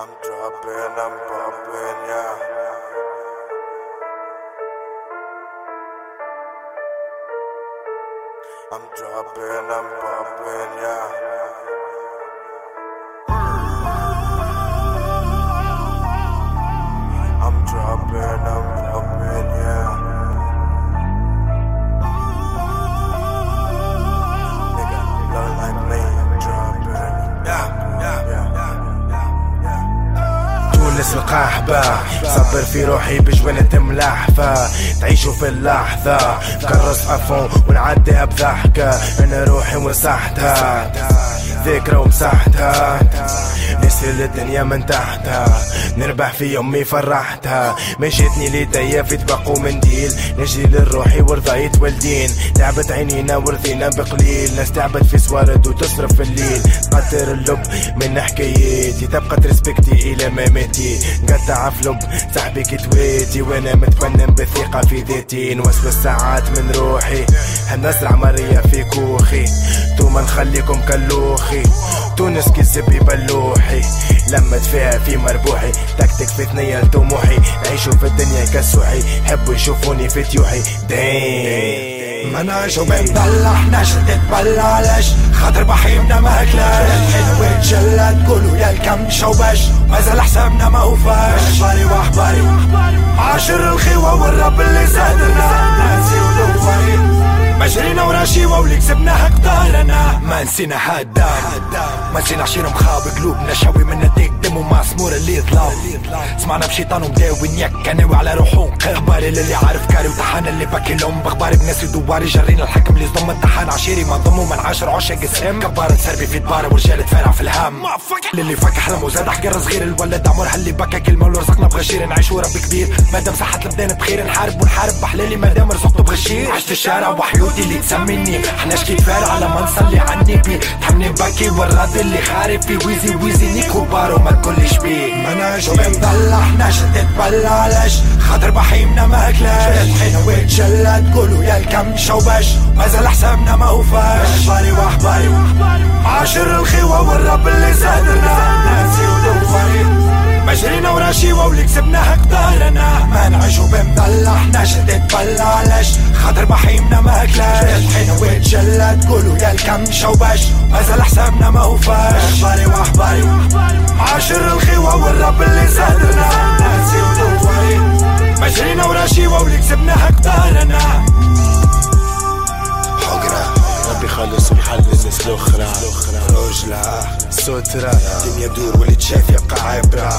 I'm dropping, I'm popping, yeah. I'm dropping, I'm popping, yeah. القاحبة صبر في روحي بجوانة ملاحفة تعيشوا في اللحظة. كرس أفون ونعدي بضحكة أنا روحي ومسحتها ذكرى ومسحتها. نسهل الدنيا من تحتها. نربح في يومي فرحتها. مشيتني ليديا في طبق ومنديل. نجي للروحي ورضايت والدين. تعبت عينينا ورضينا بقليل. ناس تعبت في سوارد وتصرف في الليل. قدر اللب من حكايتي. تبقى ترسبكتي إلى مماتي قطع فلوب صاحبي كتويتي. وأنا متفنن بالثقة في ذاتي. نوسوس ساعات من روحي. هالنسرع مرية في كوخي. توما نخليكم كلوخي تونس كي بلوحي لما فيها في مربوحي. تكتك في ثنية لطموحي. نعيشوا في الدنيا كسوحي حبوا يشوفوني في تيوحي. دين. ما نعيشو بنطلع نشد تبلع ليش خاطر بحيمنا ما هكلاش الحلو يتجلى تقولوا يا الكم شوبش. مازال حسابنا ما وفاش احباري واحباري عاشر الخيوة والرب اللي زادنا ناسي ودواري ما جرينا ورا شيوة واللي كسبناها قدارنا ما نسينا حدا ما نسينا عشيرة مخاوي قلوبنا شاوي من ديك دم ومعصمور اللي ظلام سمعنا بشيطان ومداوي نيك ناوي على روحو اخباري للي عارف كاري وطحان اللي باكي لهم باخباري بناس دواري جرينا الحكم اللي ضم الطحان عشيري. ما ضموا من عشر عشاق السم كبارة سربي في دبارة ورجال تفارع في الهم. للي فك حلم وزاد حقر صغير. الولد عمرها اللي بكى كلمة ورزقنا بغشير. نعيش ورب كبير. مادام صحت البدان بخير. نحارب ونحارب. بحلالي مادام رزقته بغشير. عشت الشارع وحيوتي اللي تسميني. إحنا شكي على ما نصلي على النبي تحمني بكي والراضي اللي خارب في ويزي ويزي نيكو بارو. بيه ما نعيشو بنضلع ناشد تتبلع ليش خاطر بحيمنا ما اكلاش حين ويتجلى تقولوا يا الكم شوبش مازال حسابنا ما وفاش احباري واحباري عاشر الخيوة والرب اللي زادنا ناسي ودواري ما جرينا ورا شيوة واللي كسبناها قدارنا ما نعيشو بمدلع ناشد تبلع ليش خاطر بحيمنا ما اكلاش حين ويتجلى تقولوا يا الكم شوبش مازال حسابنا ما وفاش ورا شيوة واللي كسبناها قدارنا حقرة ربي خلص ويحل الناس الأخرى. رجلة. سترة الدنيا دور واللي تشاف يبقى عبرة.